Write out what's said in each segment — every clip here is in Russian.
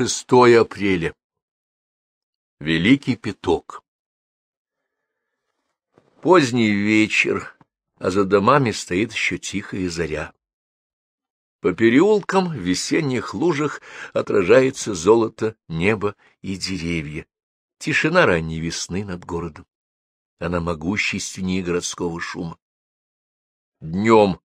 6 апреля. Великий пяток. Поздний вечер, а за домами стоит еще тихая заря. По переулкам в весенних лужах отражается золото, небо и деревья. Тишина ранней весны над городом. Она могущественнее городского шума. Днем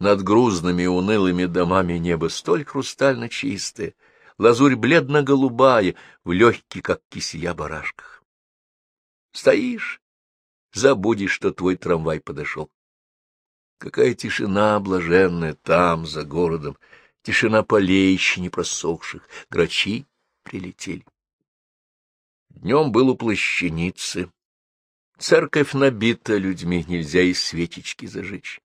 над грузными унылыми домами небо столь хрустально чистое, лазурь бледно-голубая, в легкий, как кисия барашках. Стоишь, забудешь, что твой трамвай подошел. Какая тишина блаженная там, за городом, тишина полей еще не просохших, грачи прилетели. Днем был у плащаницы. Церковь набита людьми, нельзя и свечечки зажечь.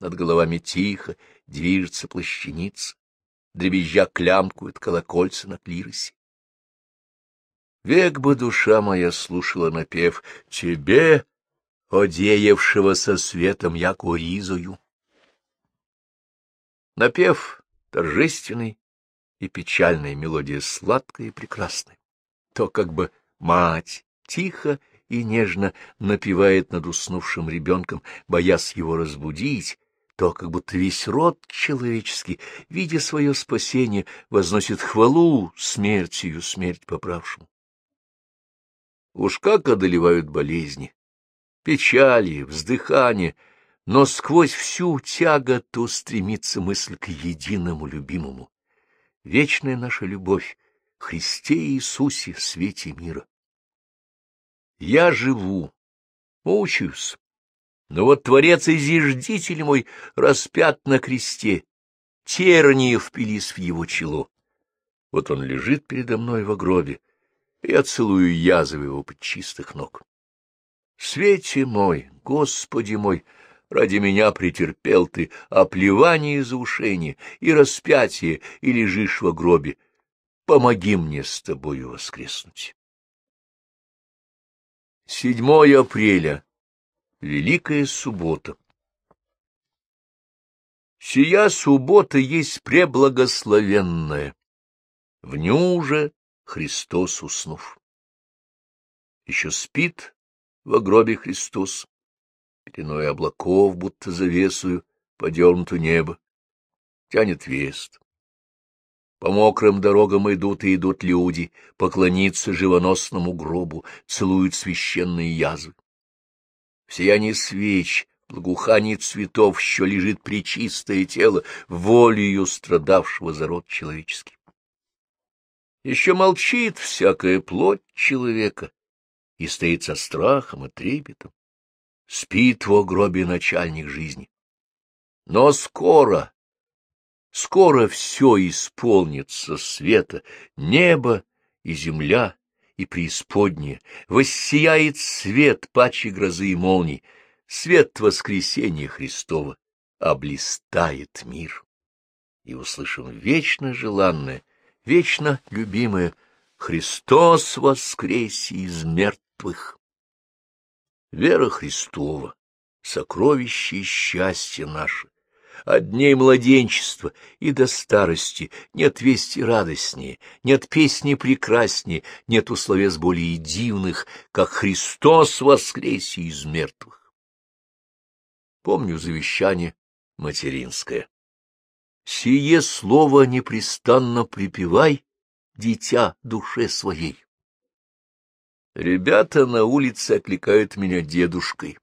Над головами тихо движется плащаница дребезжа клямкуют колокольца на клиросе. Век бы душа моя слушала напев «Тебе, одеявшего со светом, я куризую». Напев торжественный и печальная мелодия сладкая и прекрасная. То как бы мать тихо и нежно напевает над уснувшим ребенком, боясь его разбудить, то как будто весь род человеческий, видя свое спасение, возносит хвалу смертью смерть поправшему. Уж как одолевают болезни, печали, вздыхания, но сквозь всю тяготу стремится мысль к единому любимому. Вечная наша любовь, Христе Иисусе, свете мира. Я живу, мучаюсь, но вот Творец и зиждитель мой распят на кресте, тернии впились в его чело. Вот он лежит передо мной в гробе, и я целую язвы его под чистых ног. Свете мой, Господи мой, ради меня претерпел ты оплевание за ушение и распятие, и лежишь во гробе. Помоги мне с тобою воскреснуть. 7 апреля Великая суббота Сия суббота есть преблагословенная, в ню уже Христос уснув. Еще спит во гробе Христос, пеленой облаков, будто завесую, подернуту небо, тянет вест. По мокрым дорогам идут и идут люди, поклониться живоносному гробу, целуют священные язвы. В сиянии свеч, благоухании цветов еще лежит причистое тело, волею страдавшего за род человеческий. Еще молчит всякая плоть человека и стоит со страхом и трепетом. Спит в гробе начальник жизни. Но скоро, скоро все исполнится света, небо и земля, и преисподняя, воссияет свет пачи грозы и молний, свет воскресения Христова облистает мир. И услышим вечно желанное, вечно любимое «Христос воскресе из мертвых». Вера Христова, сокровище и счастье наше, от дней младенчества и до старости нет вести радостнее, нет песни прекраснее, нет условес более дивных, как Христос воскресе из мертвых. Помню завещание материнское. Сие слово непрестанно припевай, дитя душе своей. Ребята на улице окликают меня дедушкой.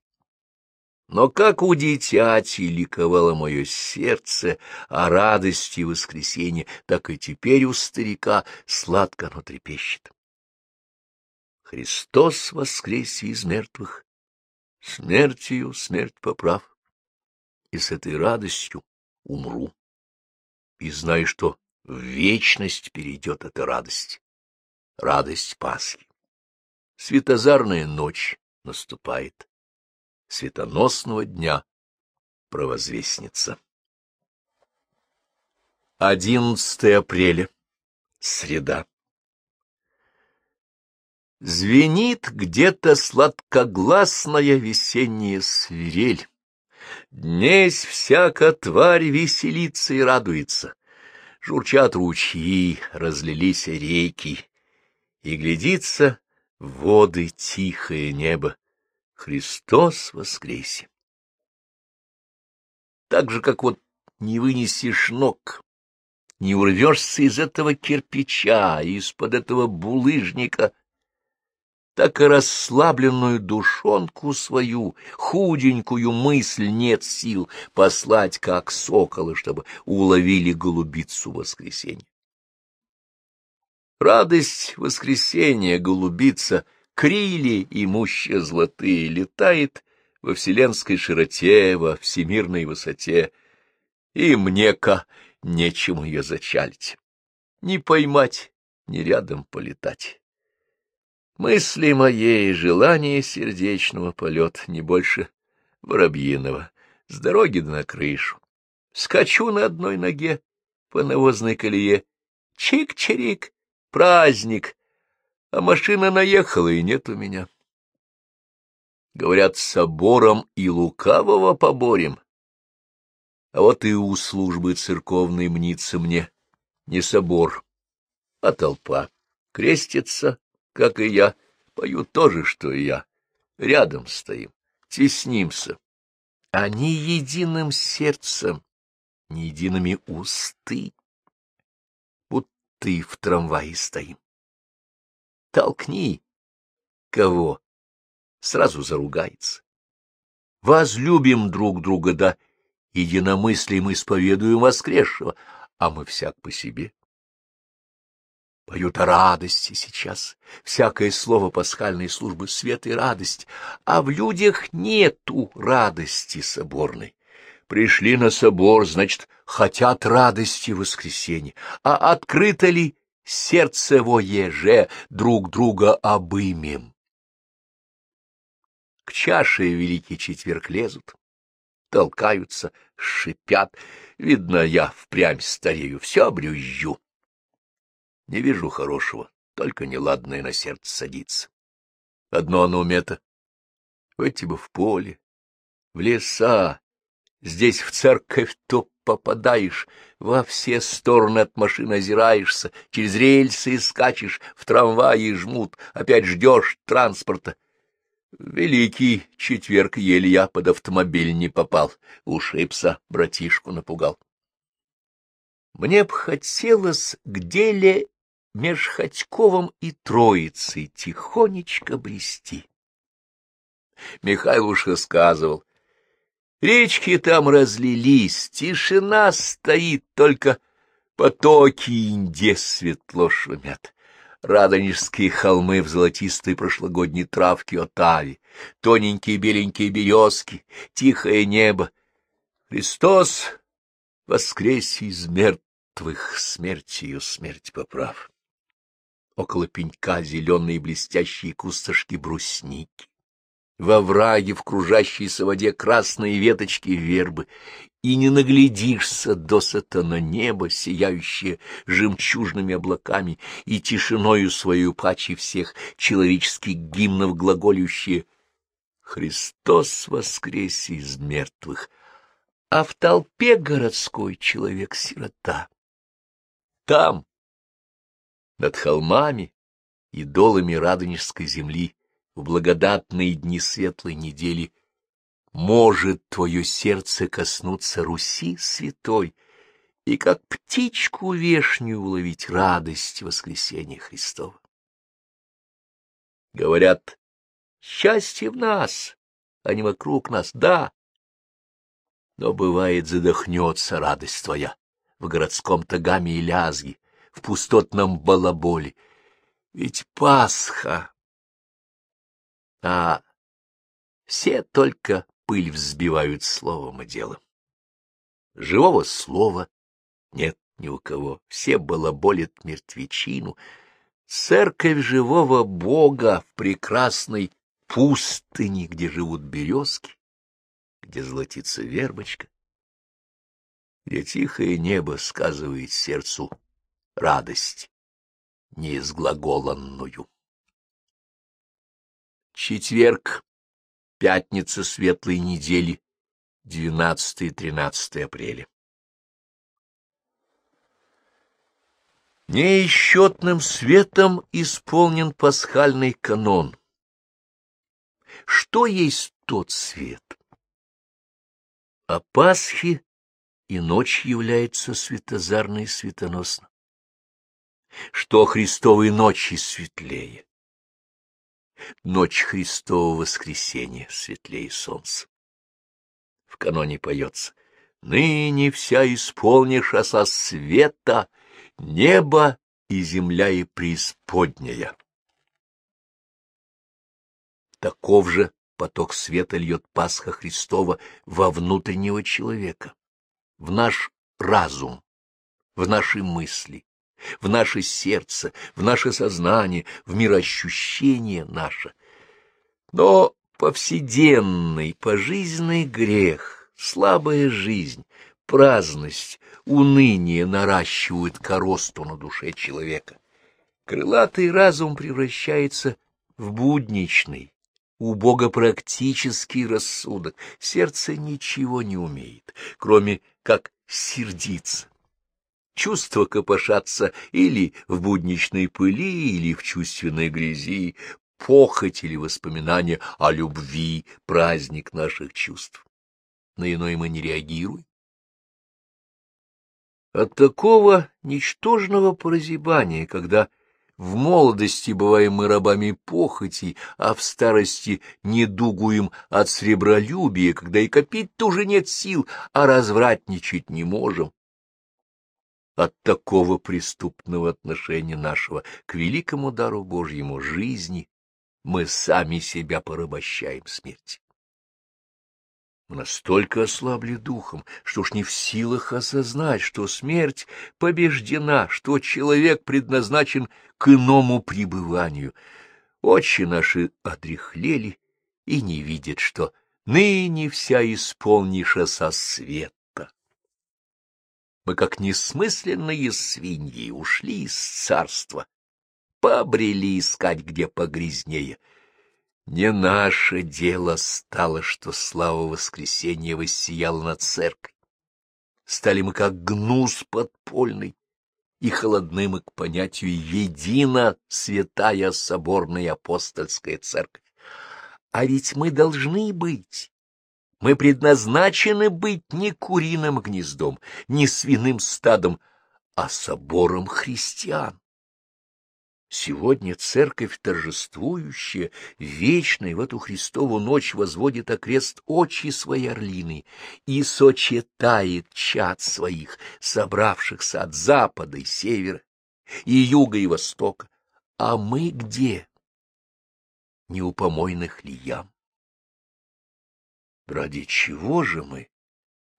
Но как у дитяти ликовало мое сердце о радости воскресения, так и теперь у старика сладко оно трепещет. Христос воскресе из мертвых, смертью смерть поправ, и с этой радостью умру. И знаю, что в вечность перейдет эта радость, радость Пасхи. Светозарная ночь наступает светоносного дня провозвестница. 11 апреля. Среда. Звенит где-то сладкогласная весенняя свирель. Днесь всяка тварь веселится и радуется. Журчат ручьи, разлились реки, и глядится воды тихое небо. Христос воскресе! Так же, как вот не вынесешь ног, не урвешься из этого кирпича, из-под этого булыжника, так и расслабленную душонку свою, худенькую мысль нет сил послать, как соколы, чтобы уловили голубицу воскресенья. Радость воскресенья, голубица, крили имущие золотые, летает во вселенской широте, во всемирной высоте, и мне-ка нечем ее зачалить, не поймать, ни рядом полетать. Мысли моей, желание сердечного полет, не больше воробьиного, с дороги на крышу. Скачу на одной ноге по навозной колее. Чик-чирик, праздник, а машина наехала, и нет у меня. Говорят, собором и лукавого поборем. А вот и у службы церковной мнится мне не собор, а толпа. Крестится, как и я, поют то же, что и я. Рядом стоим, теснимся. Они единым сердцем, не едиными усты, будто и в трамвае стоим. Толкни кого, сразу заругается. Возлюбим друг друга, да единомыслием исповедуем воскресшего, а мы всяк по себе. Поют о радости сейчас, всякое слово пасхальной службы — свет и радость, а в людях нету радости соборной. Пришли на собор, значит, хотят радости воскресенья, а открыто ли сердце воеже друг друга обымем? К чаше Великий Четверг лезут, толкаются, шипят. Видно, я впрямь старею, все брюзжу. Не вижу хорошего, только неладное на сердце садится. Одно на уме-то — выйти бы в поле, в леса. Здесь в церковь то попадаешь, во все стороны от машины озираешься, через рельсы скачешь, в трамвае жмут, опять ждешь транспорта. Великий четверг еле я под автомобиль не попал, ушибся, братишку напугал. Мне б хотелось к деле меж Ходьковым и Троицей тихонечко брести. Михайлуша сказывал, речки там разлились, тишина стоит, только потоки инде светло шумят. Радонежские холмы в золотистой прошлогодней травке отави, тоненькие беленькие березки, тихое небо. Христос воскресе из мертвых, смертью смерть поправ около пенька зеленые блестящие кусташки брусники. Во враге в кружащейся воде красные веточки вербы, и не наглядишься досыта на небо, сияющее жемчужными облаками и тишиною свою паче всех человеческих гимнов глаголющие «Христос воскресе из мертвых», а в толпе городской человек-сирота. Там, над холмами и долами Радонежской земли в благодатные дни светлой недели может твое сердце коснуться Руси святой и как птичку вешнюю уловить радость воскресения Христова. Говорят, счастье в нас, а не вокруг нас, да. Но бывает задохнется радость твоя в городском тагаме и лязге, в пустотном балаболе. Ведь Пасха! А все только пыль взбивают словом и делом. Живого слова нет ни у кого, все балаболят мертвечину. Церковь живого Бога в прекрасной пустыне, где живут березки, где золотится вербочка, где тихое небо сказывает сердцу радость неизглаголанную. Четверг, пятница светлой недели, 12-13 апреля. Неисчетным светом исполнен пасхальный канон. Что есть тот свет? А Пасхи и ночь является светозарной и светоносна. Что Христовой ночи светлее? Ночь Христового воскресения светлее солнца. В каноне поется «Ныне вся исполнишь оса света, небо и земля и преисподняя». Таков же поток света льет Пасха Христова во внутреннего человека, в наш разум, в наши мысли, в наше сердце, в наше сознание, в мироощущение наше. Но повседенный, пожизненный грех, слабая жизнь, праздность, уныние наращивают коросту на душе человека. Крылатый разум превращается в будничный, убого практический рассудок. Сердце ничего не умеет, кроме как сердиться. Чувства копошатся или в будничной пыли, или в чувственной грязи, похоть или воспоминания о любви, праздник наших чувств. На иное мы не реагируем. От такого ничтожного прозябания, когда в молодости бываем мы рабами похоти, а в старости недугуем от сребролюбия, когда и копить-то уже нет сил, а развратничать не можем, от такого преступного отношения нашего к великому дару Божьему жизни мы сами себя порабощаем смерти. Мы настолько ослабли духом, что уж не в силах осознать, что смерть побеждена, что человек предназначен к иному пребыванию. Очи наши отрехлели и не видят, что ныне вся исполниша со свет мы, как несмысленные свиньи, ушли из царства, побрели искать, где погрязнее. Не наше дело стало, что слава воскресения воссияла над церковью. Стали мы как гнус подпольный и холодным к понятию «едина святая соборная апостольская церковь». А ведь мы должны быть мы предназначены быть не куриным гнездом, не свиным стадом, а собором христиан. Сегодня церковь торжествующая, вечная в эту Христову ночь возводит окрест очи своей орлины и сочетает чад своих, собравшихся от запада и севера, и юга и востока. А мы где? Не у помойных ли ям? Ради чего же мы?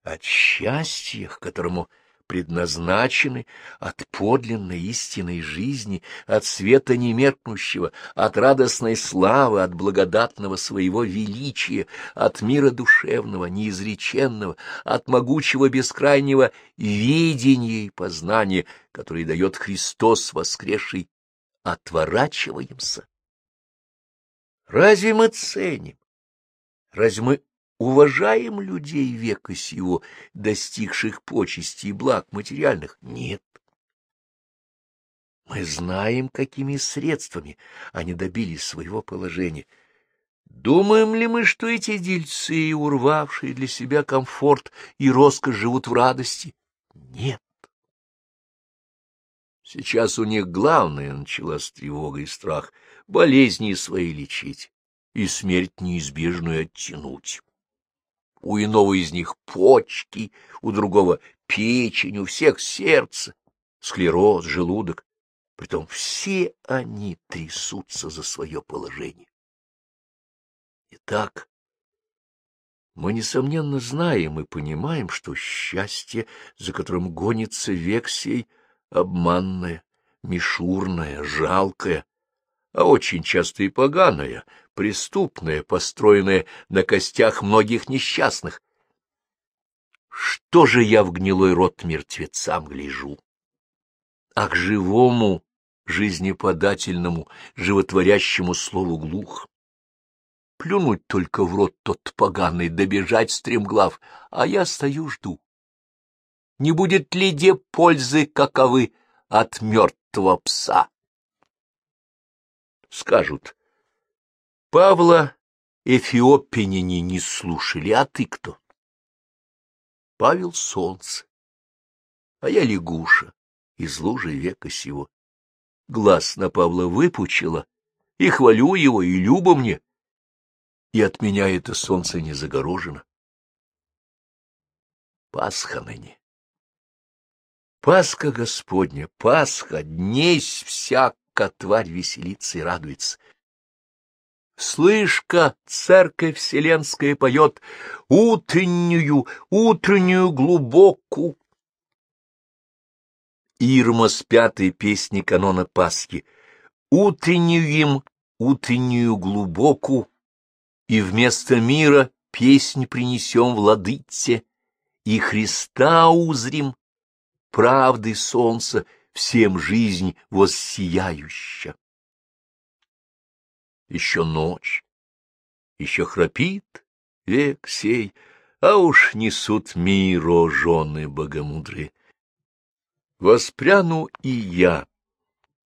От счастья, к которому предназначены, от подлинной истинной жизни, от света немеркнущего, от радостной славы, от благодатного своего величия, от мира душевного, неизреченного, от могучего бескрайнего видения и познания, который дает Христос воскресший, отворачиваемся. Разве мы ценим? Разве мы уважаем людей века сего, достигших почести и благ материальных? Нет. Мы знаем, какими средствами они добились своего положения. Думаем ли мы, что эти дельцы, урвавшие для себя комфорт и роскошь, живут в радости? Нет. Сейчас у них главное началась тревога и страх — болезни свои лечить и смерть неизбежную оттянуть у иного из них почки, у другого печень, у всех сердце, склероз, желудок. Притом все они трясутся за свое положение. Итак, мы, несомненно, знаем и понимаем, что счастье, за которым гонится век сей, обманное, мишурное, жалкое, а очень часто и поганое, преступное, построенное на костях многих несчастных. Что же я в гнилой рот мертвецам гляжу? А к живому, жизнеподательному, животворящему слову глух. Плюнуть только в рот тот поганый, добежать стремглав, а я стою жду. Не будет ли де пользы каковы от мертвого пса. Скажут, Павла эфиопяне не слушали, а ты кто? Павел Солнце, а я лягуша из лужи века сего. Глаз на Павла выпучила, и хвалю его, и любо мне, и от меня это солнце не загорожено. Пасха ныне. Пасха Господня, Пасха, днесь всяка тварь веселится и радуется. Слышь-ка, церковь вселенская поет утреннюю, утреннюю глубокую. Ирма с пятой песни канона Пасхи. Утреннюю им, утреннюю глубокую, и вместо мира песнь принесем владыце, и Христа узрим, правды солнца, всем жизнь воссияющая еще ночь, еще храпит век сей, а уж несут миро жены богомудрые. Воспряну и я,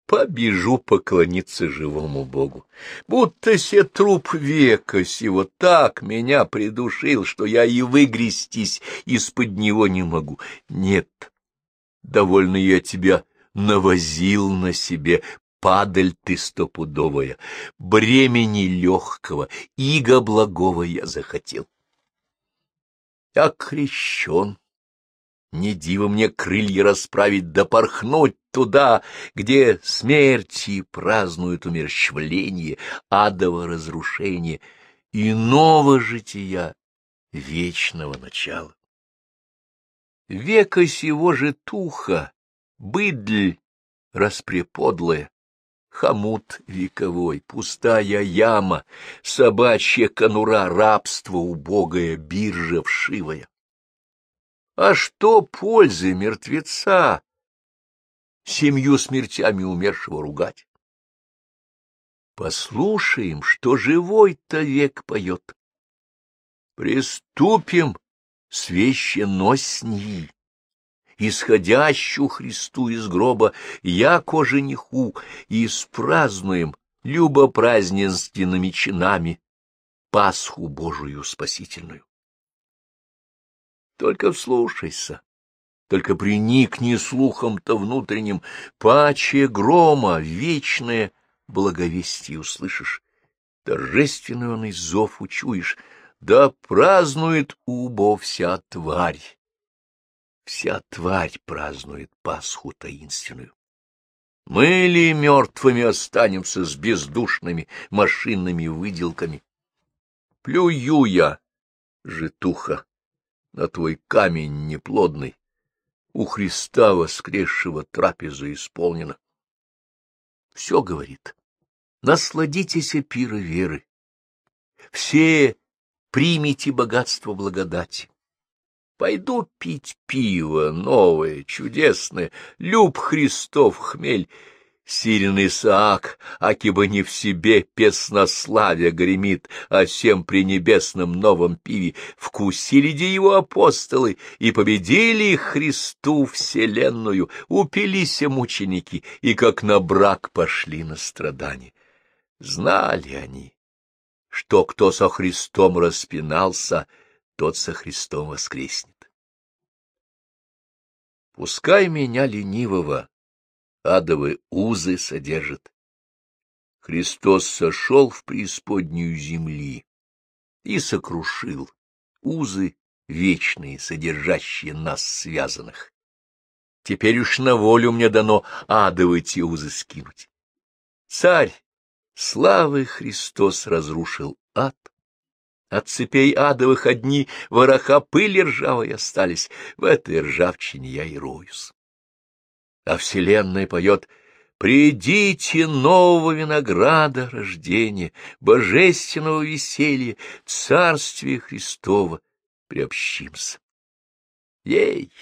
побежу поклониться живому Богу, будто се труп века сего так меня придушил, что я и выгрестись из-под него не могу. Нет, довольно я тебя навозил на себе, падаль ты стопудовая, бремени легкого, иго благого я захотел. Я крещен, не диво мне крылья расправить да порхнуть туда, где смерти празднуют умерщвление, адово разрушение и нового жития вечного начала. Века сего же туха, быдль распреподлая, хомут вековой, пустая яма, собачья конура, рабство убогая, биржа вшивая. А что пользы мертвеца, семью смертями умершего ругать? Послушаем, что живой-то век поет. Приступим священносней исходящую Христу из гроба, яко жениху, и спразднуем любопраздненственными чинами Пасху Божию спасительную. Только вслушайся, только приникни слухом-то внутренним, паче грома вечное благовестие услышишь, торжественный он из зов учуешь, да празднует убо вся тварь Вся тварь празднует Пасху таинственную. Мы ли мертвыми останемся с бездушными машинными выделками? Плюю я, житуха, на твой камень неплодный. У Христа воскресшего трапеза исполнена. Все говорит. Насладитесь пира веры. Все примите богатство благодати. Пойду пить пиво новое, чудесное, люб Христов хмель. Сирен Исаак, акиба не в себе, песнославия гремит о всем пренебесном новом пиве. Вкусили де его апостолы и победили Христу вселенную, упились мученики и как на брак пошли на страдания. Знали они, что кто со Христом распинался — тот со Христом воскреснет. Пускай меня ленивого адовые узы содержат. Христос сошел в преисподнюю земли и сокрушил узы вечные, содержащие нас связанных. Теперь уж на волю мне дано адовые те узы скинуть. Царь, славы Христос разрушил ад, от цепей адовых одни вороха пыли ржавой остались, в этой ржавчине я и роюсь. А вселенная поет «Придите нового винограда рождения, божественного веселья, царствия Христова, приобщимся». Ей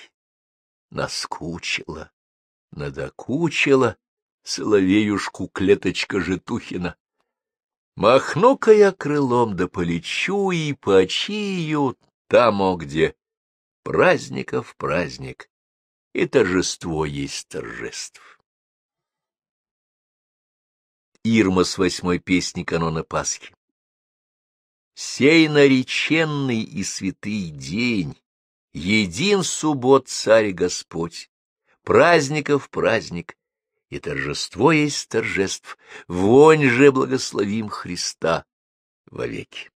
наскучила, надокучила соловеюшку клеточка Житухина. Махну-ка я крылом да полечу и почию там, где праздников праздник, и торжество есть торжеств. Ирма с восьмой песни канона Пасхи. Сей нареченный и святый день, един суббот царь Господь, праздников праздник, и торжество есть торжеств, вонь же благословим Христа вовеки.